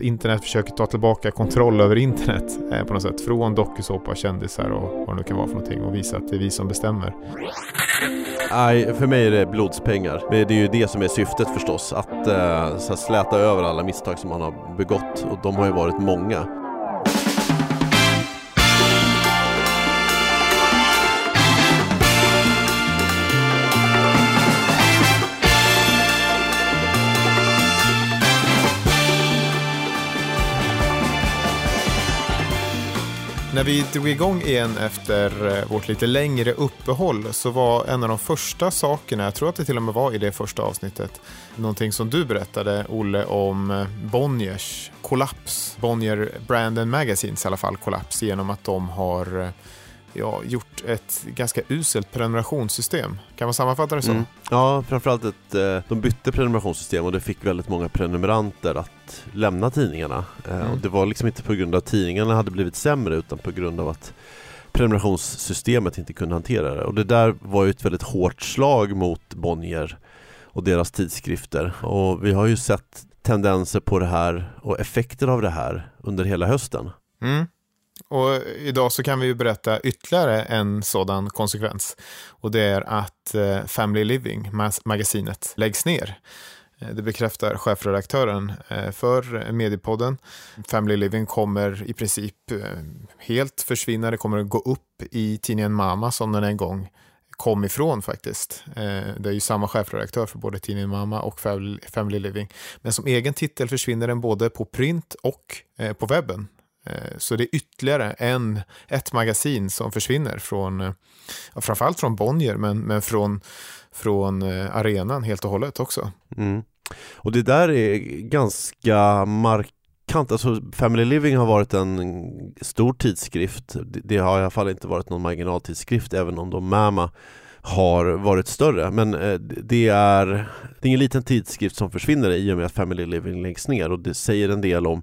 Internet försöker ta tillbaka kontroll över internet eh, på något sätt. Från dokusåpa kändisar och vad det nu kan vara för någonting och visa att det är vi som bestämmer. Nej, för mig är det blodspengar. Men det är ju det som är syftet förstås, att eh, så släta över alla misstag som man har begått och de har ju varit många. När vi drog igång igen efter eh, vårt lite längre uppehåll så var en av de första sakerna, jag tror att det till och med var i det första avsnittet, någonting som du berättade, Olle, om eh, Bonniers kollaps. Bonnier Brand and Magazines i alla fall kollaps genom att de har eh, ja, gjort ett ganska uselt prenumerationssystem. Kan man sammanfatta det så? Mm. Ja, framförallt att eh, de bytte prenumerationssystem och det fick väldigt många prenumeranter att lämna tidningarna. Eh, mm. och det var liksom inte på grund av att tidningarna hade blivit sämre utan på grund av att prenumerationssystemet inte kunde hantera det. Och det där var ju ett väldigt hårt slag mot Bonnier och deras tidskrifter. Och vi har ju sett tendenser på det här och effekter av det här under hela hösten. Mm. Och idag så kan vi ju berätta ytterligare en sådan konsekvens. Och det är att eh, Family Living, magasinet, läggs ner. Eh, det bekräftar chefredaktören eh, för Mediepodden. Family Living kommer i princip helt försvinna. Det kommer att gå upp i tidningen Mama som den en gång kom ifrån faktiskt. Det är ju samma chefredaktör för både tidningen Mama och Family Living. Men som egen titel försvinner den både på print och på webben. Eh, så det är ytterligare en, ett magasin som försvinner från, eh, framförallt från Bonnier, men, men från, från eh, arenan helt och hållet också. Mm. Och det där är ganska markant, alltså Family Living har varit en stor tidskrift, det har i alla fall inte varit någon marginaltidskrift, även om de Mama har varit större. Men det är, det är ingen liten tidskrift som försvinner i och med att Family Living läggs ner och det säger en del om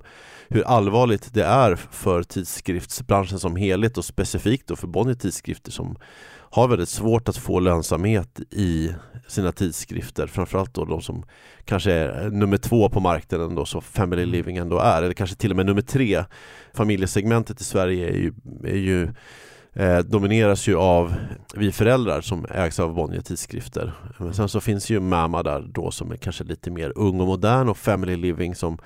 hur allvarligt det är för tidskriftsbranschen som helhet och specifikt då för Bonnier tidskrifter som har väldigt svårt att få lönsamhet i sina tidskrifter framförallt då de som kanske är nummer två på marknaden då så Family mm. Living ändå är eller kanske till och med nummer tre Familjesegmentet i Sverige är ju, är ju eh, domineras ju av Vi föräldrar som ägs av Bonnier tidskrifter men sen så finns ju Mama där då som är kanske lite mer ung och modern och Family Living som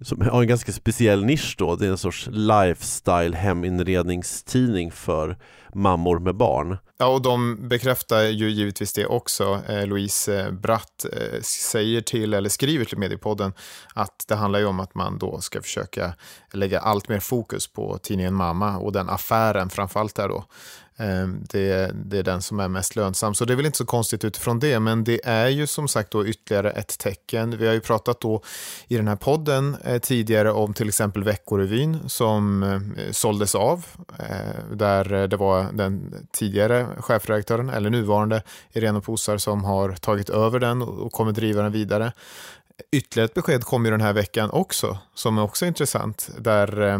som har en ganska speciell nisch då. Det är en sorts lifestyle heminredningstidning för mammor med barn. Ja, och de bekräftar ju givetvis det också. Eh, Louise eh, Bratt eh, säger till, eller skriver till Mediepodden, att det handlar ju om att man då ska försöka lägga allt mer fokus på tidningen Mamma och den affären framförallt där då. Ehm, det, det, är den som är mest lönsam. Så det är väl inte så konstigt utifrån det, men det är ju som sagt då ytterligare ett tecken. Vi har ju pratat då i den här podden eh, tidigare om till exempel Veckorevyn som eh, såldes av, eh, där det var den tidigare chefredaktören, eller nuvarande, Irene Posar som har tagit över den och kommer driva den vidare. Ytterligare ett besked kom ju den här veckan också, som är också intressant, där eh,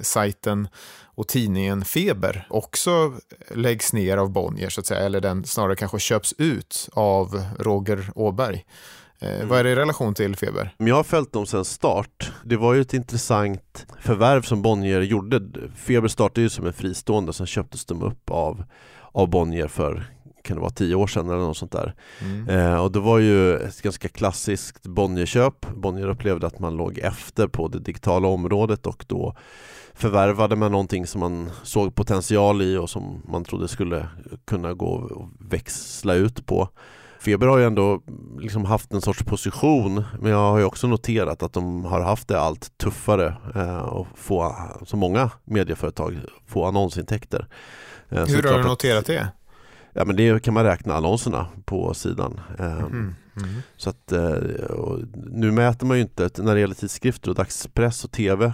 sajten och tidningen Feber också läggs ner av Bonnier, så att säga, eller den snarare kanske köps ut av Roger Åberg. Eh, mm. Vad är det i relation till Feber? Jag har följt dem sedan start. Det var ju ett intressant förvärv som Bonnier gjorde. Feber startade ju som en fristående, sen köptes de upp av, av Bonnier för kan det vara tio år sedan eller något sånt där. Mm. Eh, och det var ju ett ganska klassiskt Bonnierköp. Bonnier upplevde att man låg efter på det digitala området och då förvärvade man någonting som man såg potential i och som man trodde skulle kunna gå och växla ut på. Feber har ju ändå liksom haft en sorts position men jag har ju också noterat att de har haft det allt tuffare eh, och få, så många medieföretag, få annonsintäkter. Eh, Hur har du noterat det? Ja men det kan man räkna annonserna på sidan. Mm. Mm. Så att eh, nu mäter man ju inte, när det gäller tidskrifter och dagspress och TV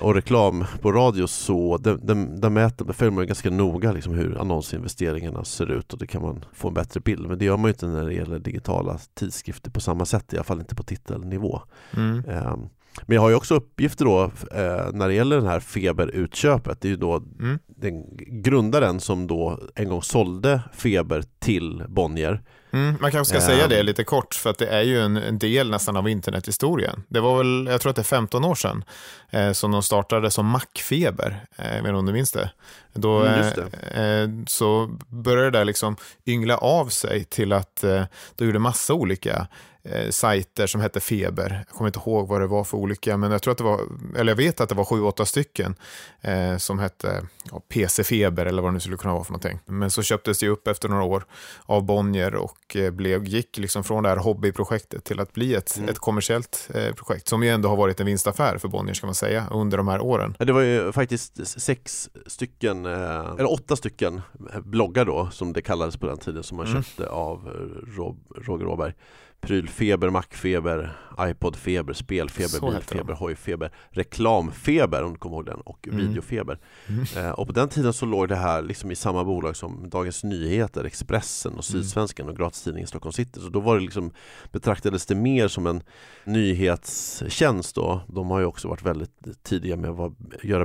och reklam på radio så där mäter, följer man ganska noga liksom hur annonsinvesteringarna ser ut och det kan man få en bättre bild. Men det gör man ju inte när det gäller digitala tidskrifter på samma sätt, i alla fall inte på titelnivå. Mm. Um, men jag har ju också uppgifter då eh, när det gäller den här Feber-utköpet. Det är ju då mm. den grundaren som då en gång sålde Feber till Bonnier Mm, man kanske ska säga det lite kort, för att det är ju en, en, del nästan av internethistorien. Det var väl, jag tror att det är 15 år sedan, eh, som de startade som Macfeber, eh, jag vet om du minns det? Då, mm, det. Eh, så började det där liksom yngla av sig till att eh, de gjorde massa olika eh, sajter som hette Feber. Jag kommer inte ihåg vad det var för olika, men jag tror att det var, eller jag vet att det var sju, åtta stycken eh, som hette ja, PC Feber eller vad det nu skulle kunna vara för någonting. Men så köptes det upp efter några år av Bonnier och eh, blev, gick liksom från det här hobbyprojektet till att bli ett, mm. ett kommersiellt eh, projekt som ju ändå har varit en vinstaffär för Bonnier ska man säga under de här åren. Det var ju faktiskt sex stycken, eh, eller åtta stycken bloggar då som det kallades på den tiden som man mm. köpte av Rob, Roger Råberg Prylfeber, Macfeber, iPodfeber, Spelfeber, Bilfeber, Hojfeber, Reklamfeber om du kommer ihåg den och mm. Videofeber. Mm. Eh, och på den tiden så låg det här liksom i samma bolag som Dagens Nyheter, Expressen och mm. Sydsvenskan och gratistidningen Stockholm City. Så då var det liksom, betraktades det mer som en nyhetstjänst då. De har ju också varit väldigt tidiga med att göra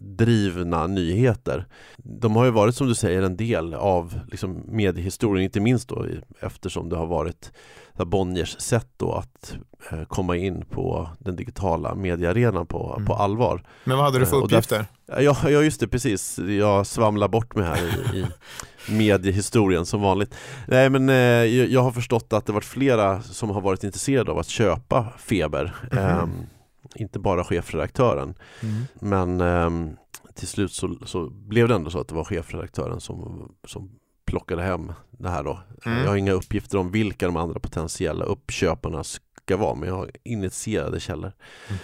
bilddrivna nyheter. De har ju varit som du säger en del av liksom mediehistorien, inte minst då eftersom det har varit Bonniers sätt då att eh, komma in på den digitala mediearenan på, mm. på allvar. Men vad hade du för eh, uppgifter? Där, ja, ja, just det, precis. Jag svamlar bort mig här i, i mediehistorien som vanligt. Nej, men eh, jag har förstått att det varit flera som har varit intresserade av att köpa Feber. Mm. Eh, inte bara chefredaktören. Mm. Men eh, till slut så, så, blev det ändå så att det var chefredaktören som, som plockade hem det här då. Mm. Jag har inga uppgifter om vilka de andra potentiella uppköparna ska vara men jag har initierade källor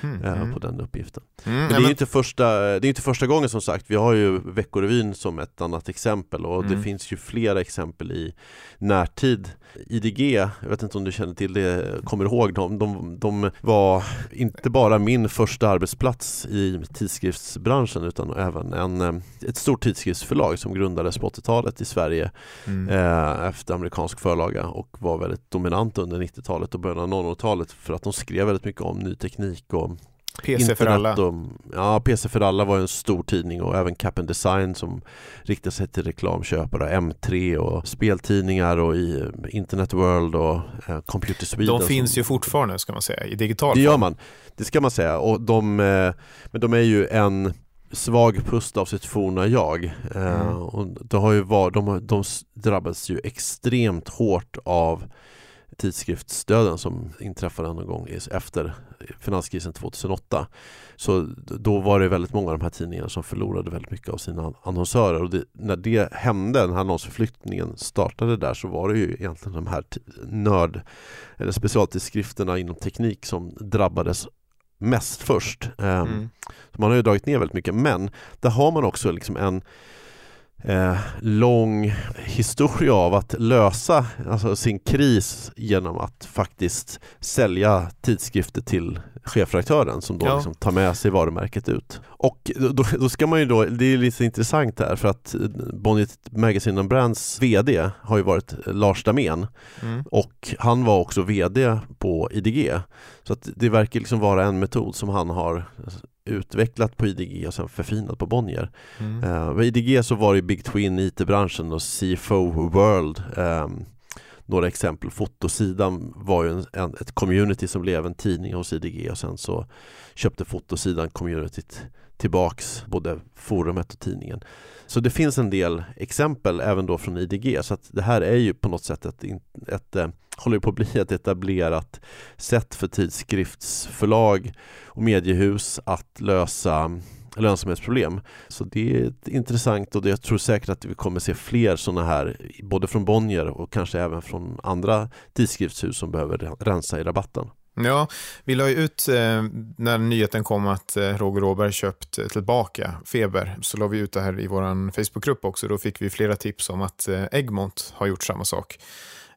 mm. eh, på den uppgiften. Mm, men det är men... inte första, det är inte första gången som sagt, vi har ju Veckorevyn som ett annat exempel och det mm. finns ju flera exempel i närtid. IDG, jag vet inte om du känner till det, kommer ihåg dem, de, de var inte bara min första arbetsplats i tidskriftsbranschen utan även en, eh, ett stort tidskriftsförlag som grundades på 80-talet i Sverige mm. eh, efter amerikansk förlaga och var väldigt dominant under 90-talet och början av 00-talet för att de skrev väldigt mycket om ny teknik och PC för alla. Och, ja, PC för alla var en stor tidning och även Cap and Design som riktar sig till reklamköpare, M3 och speltidningar och i Internet World och eh, Computer Sweden. De finns som, ju fortfarande ska man säga i digital form. Det gör man, det ska man säga. Och de, eh, men de är ju en svag pust av sitt forna jag. Eh, mm. Eh, och det har ju var, de, de drabbades ju extremt hårt av tidskriftsdöden som inträffade någon gång efter finanskrisen 2008. Så då var det väldigt många av de här tidningarna som förlorade väldigt mycket av sina annonsörer och det, när det hände, den här annonsförflyttningen startade där så var det ju egentligen de här nörd eller specialtidskrifterna inom teknik som drabbades mest först. Ehm, mm. Man har ju dragit ner väldigt mycket men där har man också liksom en eh, lång historia av att lösa alltså, sin kris genom att faktiskt sälja tidskrifter till chefredaktören som då ja. liksom tar med sig varumärket ut. Och då, då, ska man ju då, det är lite intressant här för att Bonnier Magazine and Brands VD har ju varit Lars Damén mm. och han var också VD på IDG. Så att det verkar liksom vara en metod som han har utvecklat på IDG och sen förfinat på Bonnier. Mm. Uh, IDG så var det Big Twin, IT-branschen och CFO World um, några exempel. Fotosidan var ju en, en, ett community som blev en tidning hos IDG och sen så köpte fotosidan communityt tillbaks både forumet och tidningen. Så det finns en del exempel även då från IDG så att det här är ju på något sätt ett, ett, ett håller på att bli ett etablerat sätt för tidskriftsförlag och mediehus att lösa lönsamhetsproblem. Så det är intressant och jag tror säkert att vi kommer se fler sådana här både från Bonnier och kanske även från andra tidskriftshus som behöver rensa i rabatten. Ja, vi la ju ut eh, när nyheten kom att eh, Roger Åberg köpt tillbaka Feber, så la vi ut det här i vår Facebookgrupp också. Då fick vi flera tips om att eh, Egmont har gjort samma sak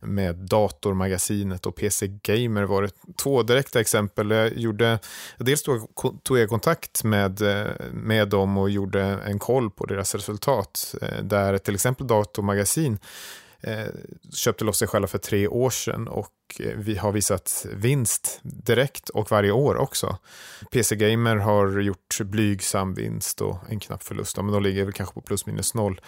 med Datormagasinet och PC Gamer var det två direkta exempel. Jag gjorde, dels tog jag kontakt med, eh, med dem och gjorde en koll på deras resultat. Eh, där till exempel Datormagasin Eh, köpte loss sig själva för tre år sedan och eh, vi har visat vinst direkt och varje år också. PC Gamer har gjort blygsam vinst och en knapp förlust, men de ligger väl kanske på plus minus noll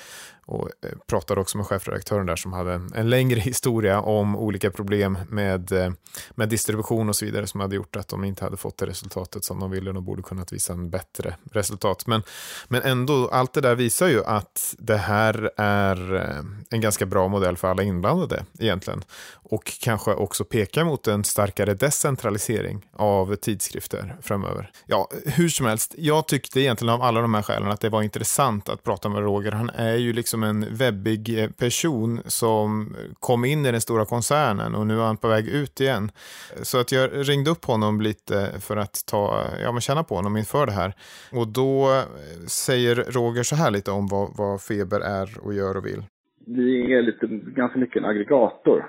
och eh, pratade också med chefredaktören där som hade en längre historia om olika problem med, eh, med distribution och så vidare som hade gjort att de inte hade fått det resultatet som de ville. De borde kunnat visa en bättre resultat. Men, men ändå, allt det där visar ju att det här är eh, en ganska bra modell för alla inblandade egentligen. Och kanske också pekar mot en starkare decentralisering av tidskrifter framöver. Ja, hur som helst, jag tyckte egentligen av alla de här skälen att det var intressant att prata med Roger. Han är ju liksom en webbig eh, person som kom in i den stora koncernen och nu är han på väg ut igen. Så att jag ringde upp honom lite för att ta, ja, men känna på honom inför det här. Och då eh, säger Roger så här lite om vad, vad Feber är och gör och vill. Vi är lite, ganska mycket en aggregator.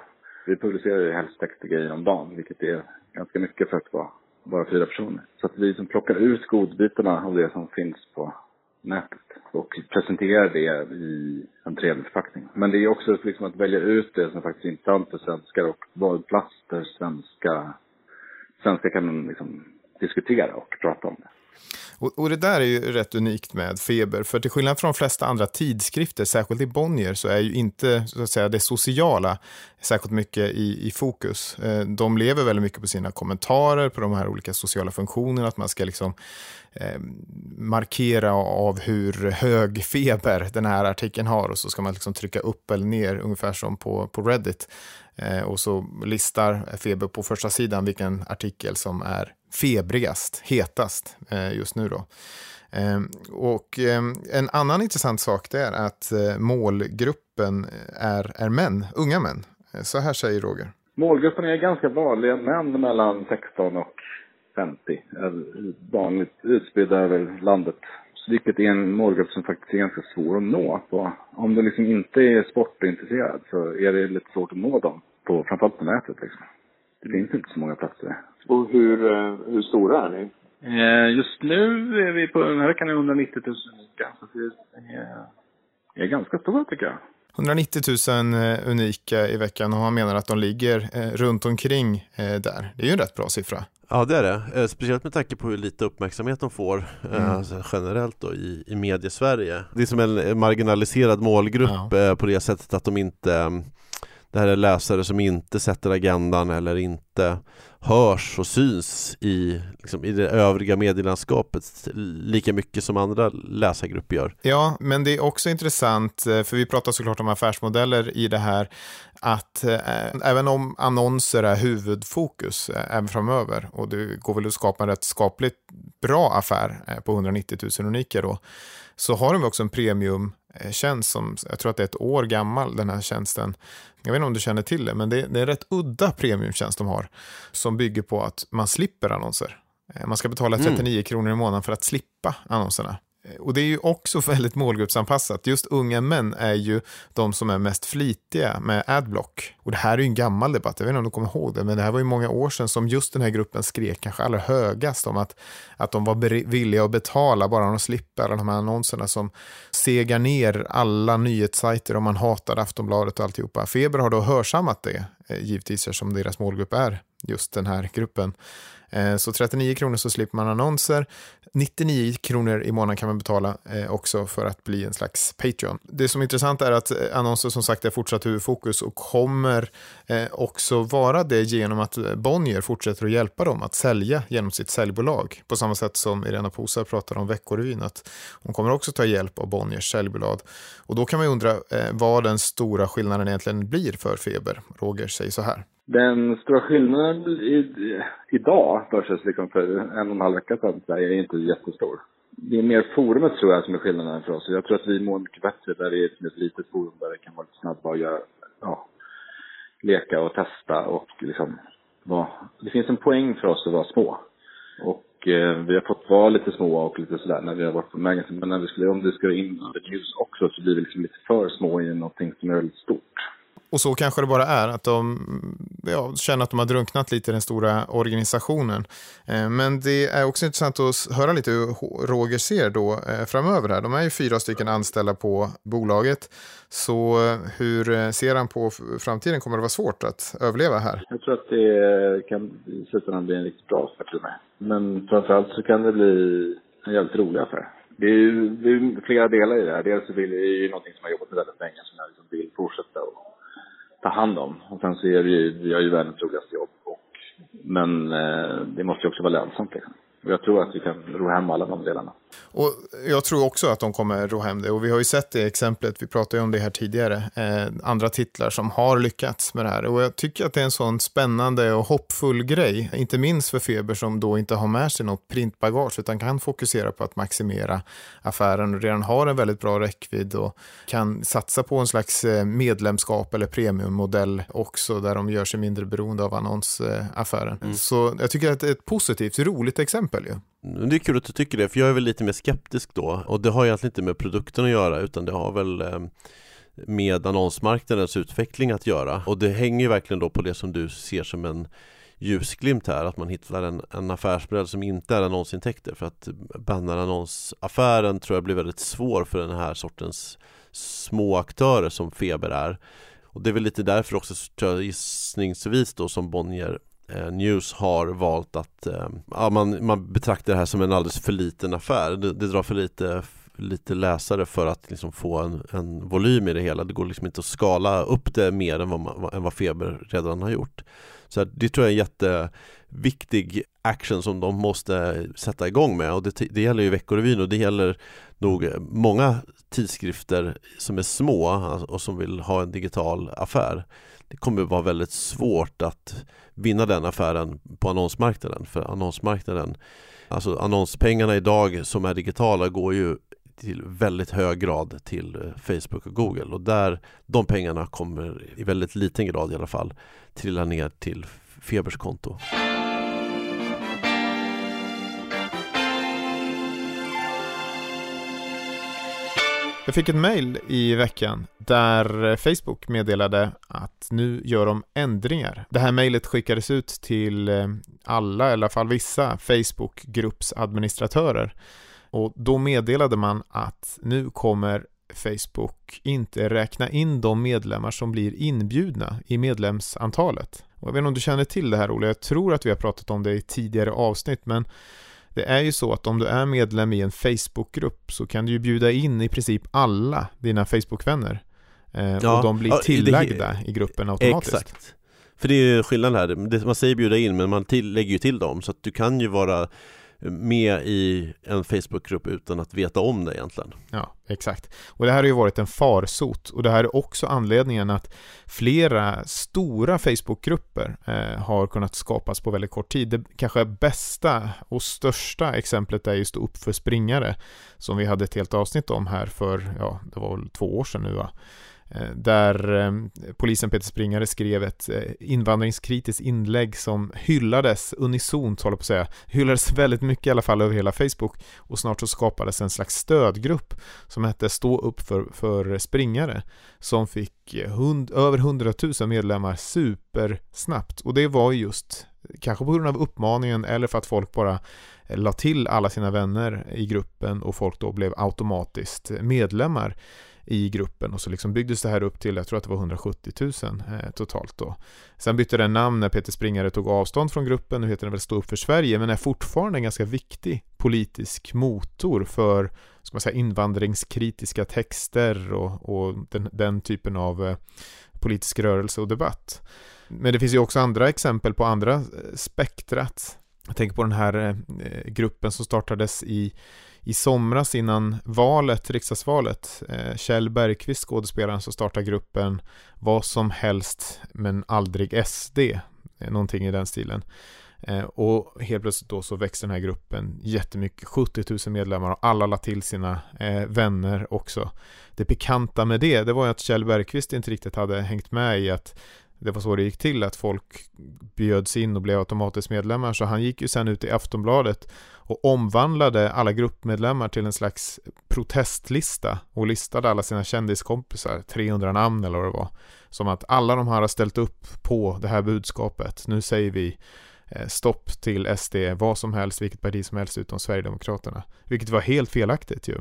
Vi publicerar ju helst 60 grejer om dagen, vilket är ganska mycket för att vara bara fyra personer. Så att vi som plockar ut godbitarna av det som finns på nätet och presentera det i en trevlig förpackning. Men det är också liksom att välja ut det som faktiskt är intressant för svenskar och vad plats där svenska, svenskar kan liksom diskutera och prata om det. Och, och, det där är ju rätt unikt med Feber, för till skillnad från de flesta andra tidskrifter, särskilt i Bonnier, så är ju inte så att säga, det sociala särskilt mycket i, i fokus. Eh, de lever väldigt mycket på sina kommentarer, på de här olika sociala funktionerna, att man ska liksom eh, markera av hur hög feber den här artikeln har och så ska man liksom trycka upp eller ner, ungefär som på, på Reddit. Eh, och så listar Feber på första sidan vilken artikel som är febrigast, hetast eh, just nu. Då. Eh, och eh, en annan intressant sak det är att eh, målgruppen är, är män, unga män. Så här säger Roger. Målgruppen är ganska vanliga män mellan 16 och 50. Vanligt utspridda över landet. Vilket är en målgrupp som faktiskt är ganska svår att nå. På. Om du liksom inte är sportintresserad så är det lite svårt att nå dem. På, framförallt på nätet liksom. Det finns inte så många platser. Och hur, eh, hur stora är ni? Eh, just nu är vi på, den här veckan är 190 000 unika. Så det är, är ganska stora tycker jag. 190 000 eh, unika i veckan och han menar att de ligger runt omkring där. Det är ju en rätt bra siffra. Ja det är det, speciellt med tanke på hur lite uppmärksamhet de får mm. alltså, generellt då, i, i mediesverige. Det är som en marginaliserad målgrupp ja. på det sättet att de inte det här är läsare som inte sätter agendan eller inte hörs och syns i, liksom, i det övriga medielandskapet lika mycket som andra läsargrupper gör. Ja, men det är också intressant, eh, för vi pratar såklart om affärsmodeller i det här, att eh, även om annonser är huvudfokus eh, även framöver och det går väl att skapa en rätt skapligt bra affär eh, på 190 000 unika då, så har de också en premium premiumtjänst som, jag tror att det är ett år gammal den här tjänsten. Jag vet inte om du känner till det, men det är, det är en rätt udda premiumtjänst de har som bygger på att man slipper annonser. Eh, man ska betala 39 mm. kronor i månaden för att slippa annonserna. Eh, och det är ju också väldigt målgruppsanpassat. Just unga män är ju de som är mest flitiga med adblock. Och det här är ju en gammal debatt, jag vet inte om du kommer ihåg det, men det här var ju många år sedan som just den här gruppen skrek kanske allra högast om att, att de var villiga att betala bara de slipper alla de här annonserna som segar ner alla nyhetssajter om man hatar Aftonbladet och alltihopa. Feber har då hörsammat det, eh, givetvis som deras målgrupp är just den här gruppen. Eh, så 39 kronor så slipper man annonser. 99 kronor i månaden kan man betala eh, också för att bli en slags Patreon. Det som är intressant är att eh, annonser som sagt är fortsatt huvudfokus och kommer också vara det genom att Bonnier fortsätter att hjälpa dem att sälja genom sitt säljbolag. På samma sätt som Irena Posa pratar om Veckorevyn att hon kommer också ta hjälp av Bonniers säljbolag. Och då kan man ju undra vad den stora skillnaden egentligen blir för Feber. Roger säger så här. Den stora skillnaden i, idag versus liksom för en och en halv vecka sedan är inte jättestor. Det är mer forumet tror jag som är skillnaden för oss. Jag tror att vi mår mycket bättre där det är ett litet forum där det kan vara lite snabba och göra, ja, leka och testa och liksom vara, det finns en poäng för oss att vara små. Och eh, vi har fått vara lite små och lite sådär när vi har varit på magasin. Men när vi skulle, om det ska in under news också så blir vi liksom lite för små i någonting som är väldigt stort. Och så kanske det bara är, att de ja, känner att de har drunknat lite i den stora organisationen. Eh, men det är också intressant att höra lite hur Roger ser då eh, framöver här. De är ju fyra stycken anställda på bolaget. Så eh, hur eh, ser han på framtiden? Kommer det vara svårt att överleva här? Jag tror att det eh, kan i slutändan bli en riktigt bra affär till mig. Men framförallt så kan det bli en jävligt rolig affär. Det är ju det är flera delar i det här. Dels så vill, det är ju någonting som jag har jobbat med väldigt länge som jag liksom vill fortsätta och ta hand om. Och sen så är det ju, vi har ju världens roligaste jobb. Och, men eh, det måste ju också vara lönsamt liksom. Jag tror att vi kan ro hem alla de delarna. Och jag tror också att de kommer ro hem det. Och vi har ju sett det exemplet, vi pratade ju om det här tidigare, eh, andra titlar som har lyckats med det här. Och jag tycker att det är en sån spännande och hoppfull grej, inte minst för Feber som då inte har med sig något printbagage utan kan fokusera på att maximera affären och redan har en väldigt bra räckvidd och kan satsa på en slags eh, medlemskap eller premiummodell också där de gör sig mindre beroende av annonsaffären. Mm. Så jag tycker att det är ett positivt, roligt exempel ju. Det är kul att du tycker det, för jag är väl lite mer skeptisk då. Och det har egentligen inte med produkten att göra utan det har väl eh, med annonsmarknadens utveckling att göra. Och det hänger ju verkligen då på det som du ser som en ljusglimt här, att man hittar en, en affärsmodell som inte är annonsintäkter. För att bannerannonsaffären tror jag blir väldigt svår för den här sortens små aktörer som Feber är. Och det är väl lite därför också gissningsvis då som Bonnier Eh, News har valt att eh, ja, man, man betraktar det här som en alldeles för liten affär. Det, det drar för lite, lite läsare för att liksom få en, en, volym i det hela. Det går liksom inte att skala upp det mer än vad, man, än vad Feber redan har gjort. Så det tror jag är en jätteviktig action som de måste sätta igång med och det, det gäller ju Veckorevyn och det gäller nog många tidskrifter som är små och som vill ha en digital affär det kommer vara väldigt svårt att vinna den affären på annonsmarknaden för annonsmarknaden Alltså annonspengarna idag som är digitala går ju till väldigt hög grad till eh, Facebook och Google och där de pengarna kommer i väldigt liten grad i alla fall trilla ner till Febers konto. Jag fick ett mail i veckan där Facebook meddelade att nu gör de ändringar. Det här mejlet skickades ut till eh, alla, eller i alla fall vissa, Facebook-gruppsadministratörer. Och då meddelade man att nu kommer Facebook inte räkna in de medlemmar som blir inbjudna i medlemsantalet. Och jag vet inte om du känner till det här Olle, jag tror att vi har pratat om det i tidigare avsnitt, men det är ju så att om du är medlem i en Facebookgrupp så kan du ju bjuda in i princip alla dina Facebookvänner. Eh, ja, och de blir tillagda det, i gruppen automatiskt. Exakt. För det är ju skillnaden här, man säger bjuda in men man till, lägger ju till dem så att du kan ju vara med i en Facebookgrupp utan att veta om det egentligen. Ja, exakt. Och det här har ju varit en farsot och det här är också anledningen att flera stora Facebookgrupper eh, har kunnat skapas på väldigt kort tid. Det kanske bästa och största exemplet är just upp för springare som vi hade ett helt avsnitt om här för, ja, det var väl två år sedan nu va? Eh, där eh, polisen Peter Springare skrev ett eh, invandringskritiskt inlägg som hyllades unisont, håller på att säga, hyllades väldigt mycket i alla fall över hela Facebook. Och snart så skapades en slags stödgrupp som hette Stå upp för, för springare som fick hund, över 100 000 medlemmar supersnabbt. Och det var just kanske på grund av uppmaningen eller för att folk bara la till alla sina vänner i gruppen och folk då blev automatiskt medlemmar i gruppen och så liksom byggdes det här upp till, jag tror att det var 170 000 eh, totalt då. Sen bytte den namn när Peter Springare tog avstånd från gruppen, nu heter den väl Stå upp för Sverige, men är fortfarande en ganska viktig politisk motor för ska man säga, invandringskritiska texter och, och den, den, typen av eh, politisk rörelse och debatt. Men det finns ju också andra exempel på andra eh, spektrat. Jag tänker på den här eh, eh gruppen som startades i i somras innan valet, riksdagsvalet, eh, Kjell Bergqvist, skådespelaren som startar gruppen Vad som helst men aldrig SD, eh, någonting i den stilen. Eh, och helt plötsligt då så växer den här gruppen jättemycket, 70 000 medlemmar och alla la till sina eh, vänner också. Det pikanta med det, det var ju att Kjell Bergqvist inte riktigt hade hängt med i att det var så det gick till, att folk bjöds in och blev automatiskt medlemmar. Så han gick ju sen ut i Aftonbladet och omvandlade alla gruppmedlemmar till en slags protestlista och listade alla sina kändiskompisar, 300 namn eller vad det var. Som att alla de här har ställt upp på det här budskapet. Nu säger vi eh, stopp till SD, vad som helst, vilket parti som helst utom Sverigedemokraterna. Vilket var helt felaktigt ju.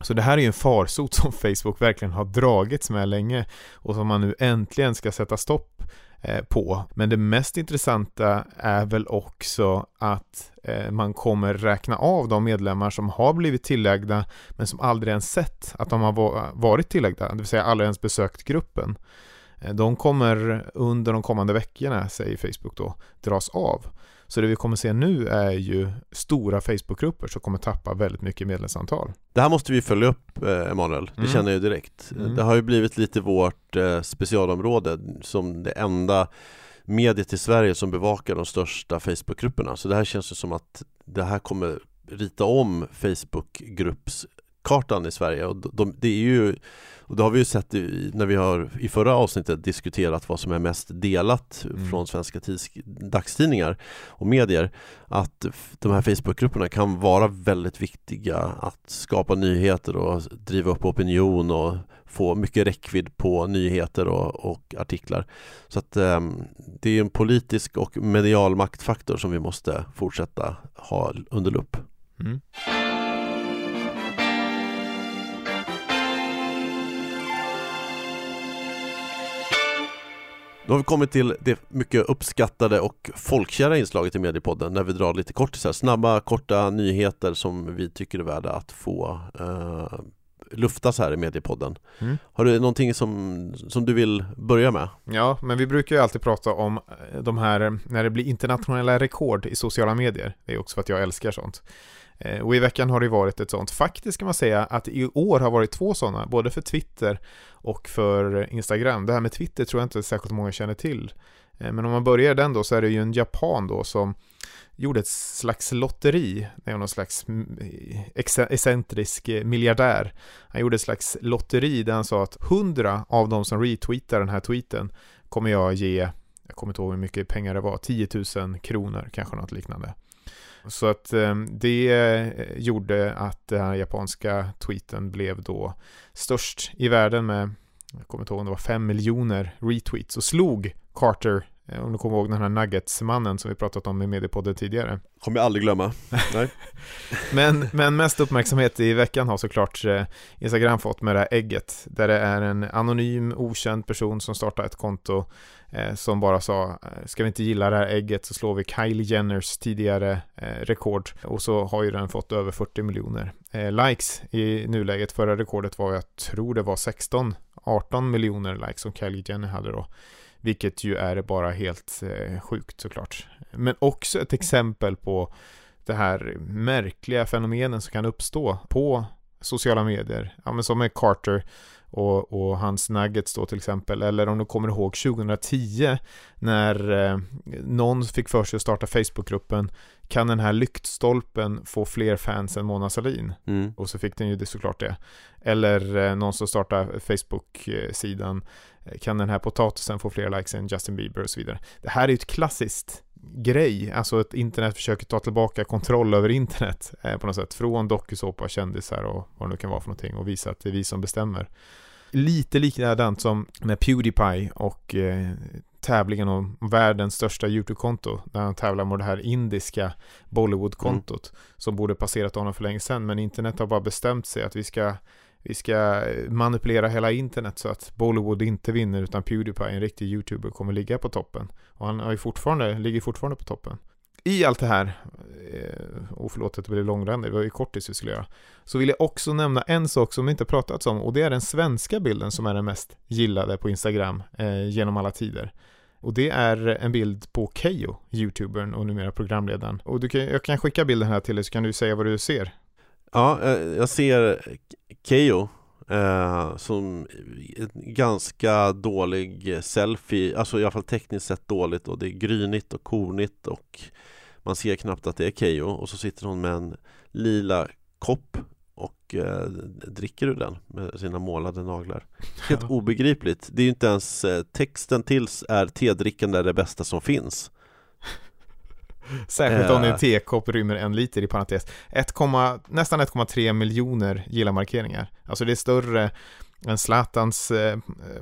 Så det här är ju en farsot som Facebook verkligen har dragits med länge och som man nu äntligen ska sätta stopp eh, på. Men det mest intressanta är väl också att eh, man kommer räkna av de medlemmar som har blivit tillägda men som aldrig ens sett att de har varit tillägda, det vill säga aldrig ens besökt gruppen. Eh, de kommer under de kommande veckorna, säger Facebook då, dras av. Så det vi kommer se nu är ju stora Facebookgrupper som kommer tappa väldigt mycket medlemsantal. Det här måste vi följa upp eh, Emanuel, det mm. känner jag direkt. Mm. Det har ju blivit lite vårt eh, specialområde som det enda mediet i Sverige som bevakar de största Facebookgrupperna. Så det här känns ju som att det här kommer rita om Facebookgruppskartan i Sverige och de, det är ju och det har vi ju sett i, när vi har i förra avsnittet diskuterat vad som är mest delat mm. från svenska dagstidningar och medier att de här Facebookgrupperna kan vara väldigt viktiga att skapa nyheter och driva upp opinion och få mycket räckvidd på nyheter och, och artiklar. Så att eh, det är en politisk och medial maktfaktor som vi måste fortsätta ha under lupp. Mm. Då har vi kommit till det mycket uppskattade och folkkära inslaget i Mediepodden när vi drar lite kortisar, snabba korta nyheter som vi tycker är värda att få eh, luftas här i Mediepodden. Mm. Har du någonting som, som du vill börja med? Ja, men vi brukar ju alltid prata om eh, de här när det blir internationella rekord i sociala medier. Det är också för att jag älskar sånt. Eh, och i veckan har det varit ett sånt. Faktiskt kan man säga att i år har varit två sådana, både för Twitter och för Instagram. Det här med Twitter tror jag inte särskilt många känner till. Eh, men om man börjar den då så är det ju en japan då som gjorde ett slags lotteri. Det är någon slags mm, excentrisk eh, miljardär. Han gjorde ett slags lotteri där han sa att 100 av de som retweetar den här tweeten kommer jag ge, jag kommer inte ihåg hur mycket pengar det var, 10 000 kronor, kanske något liknande. Så att eh, det eh, gjorde att den här japanska tweeten blev då störst i världen med, jag kommer inte ihåg om det var 5 miljoner retweets och slog Carter eh, om du kommer ihåg den här Nuggets-mannen som vi pratat om i Mediepodden tidigare. Kommer jag aldrig glömma. Nej. men, men mest uppmärksamhet i veckan har såklart Instagram fått med det här ägget. Där det är en anonym, okänd person som startar ett konto Eh, som bara sa eh, ska vi inte gilla det här ägget så slår vi Kylie Jenners tidigare eh, rekord och så har ju den fått över 40 miljoner likes i nuläget. Förra rekordet var jag tror det var 16 18 miljoner likes som Kylie Jenner hade då. Vilket ju är bara helt sjukt såklart. Men också ett exempel på det här märkliga fenomenen som kan uppstå på sociala medier. Ja, men som med Carter och, och hans nuggets då till exempel. Eller om du kommer ihåg 2010 när eh, någon fick för sig att starta Facebookgruppen Kan den här lyktstolpen få fler fans än Mona Sahlin? Mm. Och så fick den ju det såklart det. Eller eh, någon som startar Facebook-sidan Kan den här potatisen få fler likes än Justin Bieber och så vidare. Det här är ju ett klassiskt grej, alltså att internet försöker ta tillbaka kontroll över internet eh, på något sätt, från dokusåpa, kändisar och vad det nu kan vara för någonting och visa att det är vi som bestämmer. Lite likadant som med Pewdiepie och eh, tävlingen om världens största YouTube-konto, där han tävlar mot det här indiska Bollywood-kontot, mm. som borde passerat honom för länge sedan, men internet har bara bestämt sig att vi ska vi ska manipulera hela internet så att Bollywood inte vinner utan Pewdiepie, en riktig YouTuber, kommer ligga på toppen. Och han har ju fortfarande, ligger fortfarande på toppen. I allt det här, eh, och förlåt att det blev långrandigt, det var ju kortis vi skulle göra, så vill jag också nämna en sak som vi inte pratats om och det är den svenska bilden som är den mest gillade på Instagram eh, genom alla tider. Och det är en bild på Kejo, YouTubern och numera programledaren. Och du kan, jag kan skicka bilden här till dig så kan du säga vad du ser. Ja, eh, jag ser Keyyo eh, som ganska dålig selfie, alltså i alla fall tekniskt sett dåligt och det är grynigt och kornigt och man ser knappt att det är Keyyo och så sitter hon med en lila kopp och eh, dricker ur den med sina målade naglar. Helt ja. obegripligt. Det är ju inte ens eh, texten tills är tedrickande är det bästa som finns. Särskilt om din tekopp rymmer en liter i parentes. 1, nästan 1,3 miljoner gilla-markeringar. Alltså det är större än Zlatans eh,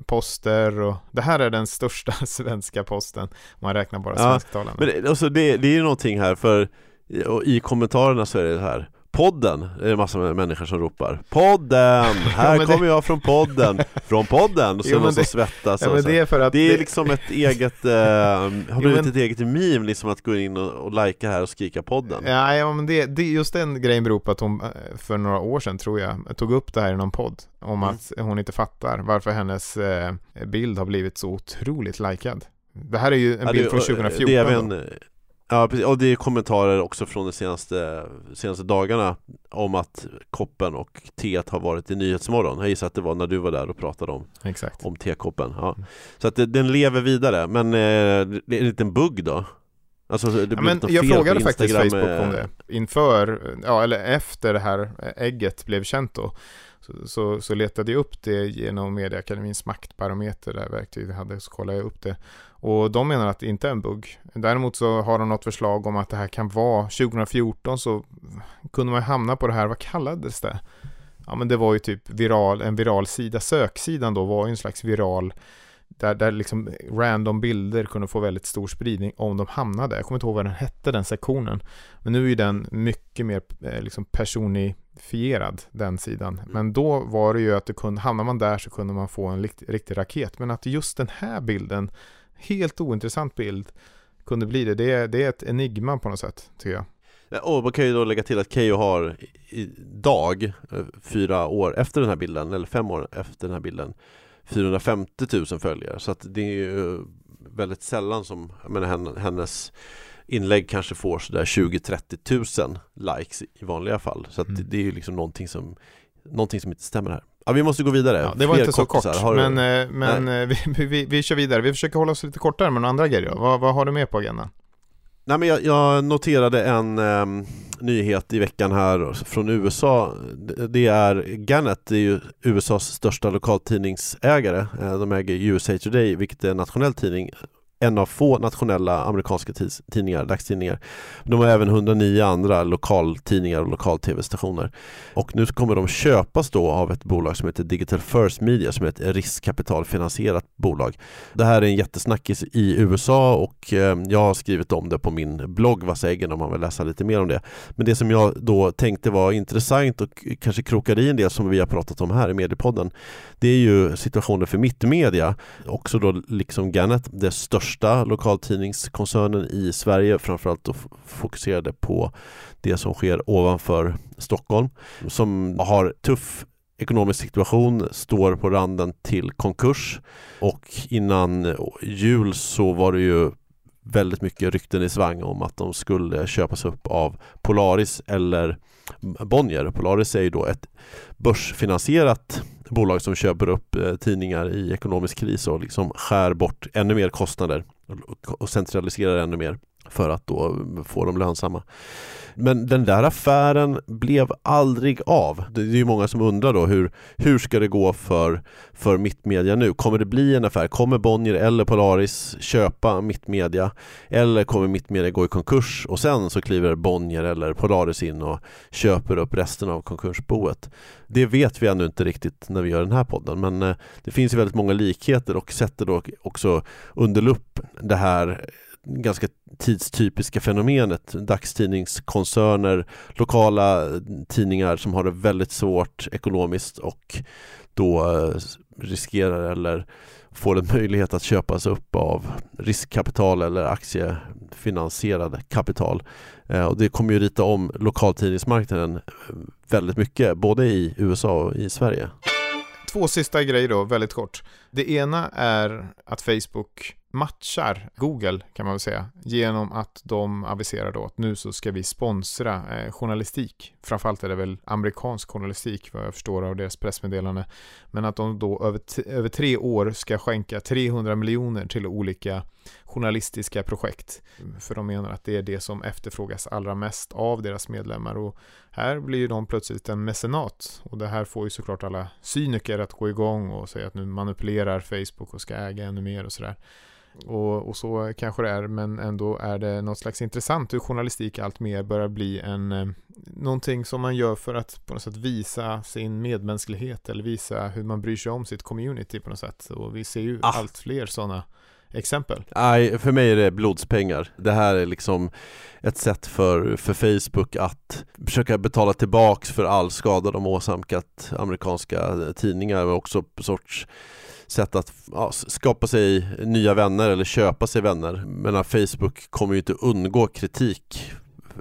poster och det här är den största svenska posten man räknar bara ja, svensktalande. Men alltså det, det är ju någonting här för i kommentarerna så är det här Podden, är det massa människor som ropar Podden! Här det- kommer jag från podden! Från podden! Och så Jo, är någon som det- svettas Ja, det är för att Det är liksom ett eget, eh, har blivit men- ett eget meme liksom att gå in och, och likea här och skrika podden Ja, ja men det, det, just den grejen beror på att hon eh, för några år sedan tror jag tog upp det här i någon podd om Mm. att hon inte fattar varför hennes eh, bild har blivit så otroligt likad. Det här är ju en Ja, bild det- från 2014 det är även, Ja precis, och det är kommentarer också från de senaste, senaste dagarna om att koppen och teet har varit i Nyhetsmorgon Jag gissar att det var när du var där och pratade om, Exakt. om tekoppen ja. Så att det, den lever vidare, men eh, det är en liten bugg då? Alltså det Ja, men jag frågade faktiskt Facebook om eh, det inför, ja eller efter det här ägget blev känt då. Så, så, så letade jag upp det genom Medieakademins maktbarometer, det här verktyget jag hade, så kollade jag upp det. Och de menar att det inte är en bugg. Däremot så har de något förslag om att det här kan vara, 2014 så kunde man hamna på det här, vad kallades det? Ja men det var ju typ viral, en viral sida, söksidan då var ju en slags viral där, där liksom random bilder kunde få väldigt stor spridning om de hamnade. Jag kommer inte ihåg vad den hette, den sektionen. Men nu är den mycket mer eh, liksom personifierad, den sidan. Men då var det ju att det kunde, hamnar man där så kunde man få en likt, riktig raket. Men att just den här bilden, helt ointressant bild, kunde bli det. Det är, det är ett enigma på något sätt, tycker jag. Ja, Och man kan ju då lägga till att Keyyo har idag, eh, fyra år efter den här bilden, eller fem år efter den här bilden 450 000 följare, så att det är ju väldigt sällan som, menar hen- hennes inlägg kanske får sådär 20-30 000 likes i vanliga fall Så att det, Mm. det är ju liksom någonting som, någonting som inte stämmer här Ja vi måste gå vidare, Ja, det var Fler inte så kort, kortisar. Du- men, eh, men eh, vi, vi, vi kör vidare. Vi försöker hålla oss lite kortare med några andra grejer. Vad, vad har du med på agendan? Nej men jag, jag noterade en um, nyhet i veckan här från USA. Det- är Gannett, det är ju USAs största lokaltidningsägare. Eh, de äger USA Today, vilket är en nationell tidning en av få nationella amerikanska tidningar, dagstidningar. De har även 109 andra lokaltidningar och lokal-tv-stationer. Och nu kommer de köpas då av ett bolag som heter Digital First Media som är ett riskkapitalfinansierat bolag. Det här är en jättesnackis i USA och eh, jag har skrivit om det på min blogg Vassäggen om man vill läsa lite mer om det. Men det som jag då tänkte var intressant och kanske krokade i en del som vi har pratat om här i Mediepodden det är ju situationen för Mittmedia, också då liksom Gannet, det största lokaltidningskoncernen i Sverige, framförallt då fokuserade på det som sker ovanför Stockholm, som har tuff ekonomisk situation, står på randen till konkurs och innan jul så var det ju väldigt mycket rykten i svang om att de skulle köpas upp av Polaris eller Bonnier. Polaris är ju då ett börsfinansierat bolag som köper upp eh, tidningar i ekonomisk kris och liksom skär bort ännu mer kostnader och centraliserar ännu mer för att då få dem lönsamma. Men den där affären blev aldrig av. Det är ju många som undrar då hur, hur ska det gå för, för Mittmedia nu? Kommer det bli en affär? Kommer Bonnier eller Polaris köpa Mittmedia? Eller kommer Mittmedia gå i konkurs och sen så kliver Bonnier eller Polaris in och köper upp resten av konkursboet? Det vet vi ännu inte riktigt när vi gör den här podden men eh, det finns ju väldigt många likheter och sätter då också under lupp det här ganska tidstypiska fenomenet dagstidningskoncerner, lokala tidningar som har det väldigt svårt ekonomiskt och då eh, riskerar eller får en möjlighet att köpas upp av riskkapital eller aktiefinansierad kapital. Eh, och det kommer ju rita om lokaltidningsmarknaden eh, väldigt mycket, både i USA och i Sverige. Två sista grejer då, väldigt kort. Det ena är att Facebook matchar Google kan man väl säga genom att de aviserar då att nu så ska vi sponsra eh, journalistik. Framförallt är det väl amerikansk journalistik vad jag förstår av deras pressmeddelande. Men att de då över, över tre år ska skänka 300 miljoner till olika journalistiska projekt. För de menar att det är det som efterfrågas allra mest av deras medlemmar. Och här blir ju de plötsligt en mecenat. Och det här får ju såklart alla cyniker att gå igång och säga att nu manipulerar Facebook och ska äga ännu mer och sådär. Och, och så kanske det är, men ändå är det något slags intressant hur journalistik allt mer börjar bli en eh, någonting som man gör för att på något sätt visa sin medmänsklighet eller visa hur man bryr sig om sitt community på något sätt. Och vi ser ju Ah. allt fler sådana exempel. Nej, för mig är det blodspengar. Det här är liksom ett sätt för, för Facebook att försöka betala tillbaks för all skada de åsamkat amerikanska tidningar och också på sorts sätt att ja, skapa sig nya vänner eller köpa sig vänner. Men Facebook kommer ju inte undgå kritik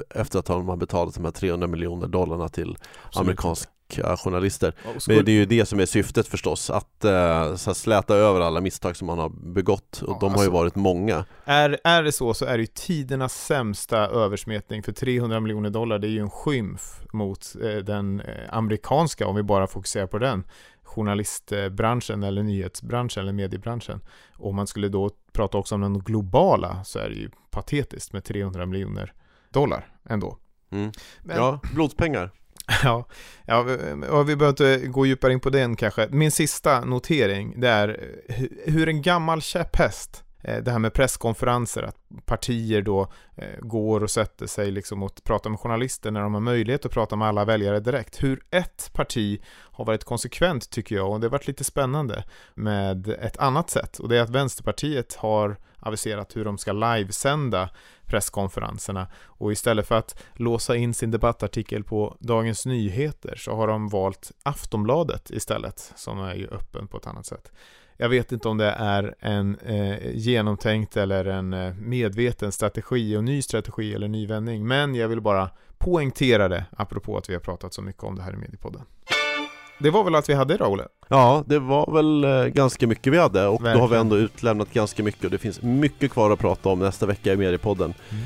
efter att de har betalat de här 300 miljoner dollarna till Absolut. amerikansk journalister. Men det är ju det som är syftet förstås, att eh, så släta över alla misstag som man har begått och ja, de har alltså, ju varit många. Är, är det så så är det ju tidernas sämsta översmetning för 300 miljoner dollar, det är ju en skymf mot eh, den eh, amerikanska, om vi bara fokuserar på den, journalistbranschen eller nyhetsbranschen eller mediebranschen. Om man skulle då prata också om den globala så är det ju patetiskt med 300 miljoner dollar ändå. Mm. Men, ja, blodspengar. Ja, ja vi behöver inte gå djupare in på den kanske. Min sista notering, det är eh, hur en gammal käpphäst Eh, det här med presskonferenser, att partier då eh, går och sätter sig liksom och pratar med journalister när de har möjlighet att prata med alla väljare direkt. Hur ett parti har varit konsekvent tycker jag och det har varit lite spännande med ett annat sätt och det är att Vänsterpartiet har aviserat hur de ska livesända presskonferenserna och istället för att låsa in sin debattartikel på Dagens Nyheter så har de valt Aftonbladet istället som är ju öppen på ett annat sätt. Jag vet inte om det är en eh, genomtänkt eller en eh, medveten strategi och ny strategi eller ny vändning. Men jag vill bara poängtera det, apropå att vi har pratat så mycket om det här i Mediepodden. Det var väl allt vi hade idag, Olle? Ja, det var väl eh, ganska mycket vi hade och Verkligen. då har vi ändå utlämnat ganska mycket och det finns mycket kvar att prata om nästa vecka i Mediepodden. Mm.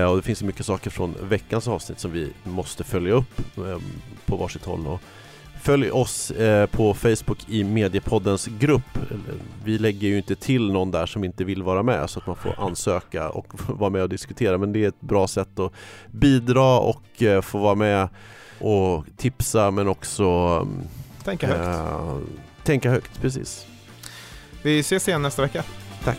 Eh, och det finns mycket saker från veckans avsnitt som vi måste följa upp eh, på varsitt håll. Och Följ oss eh, på Facebook i Mediepoddens grupp. Vi lägger ju inte till någon där som inte vill vara med så att man får ansöka och vara med och diskutera. Men det är ett bra sätt att bidra och eh, få vara med och tipsa men också tänka högt. Äh, tänka högt, precis. Vi ses igen nästa vecka. Tack.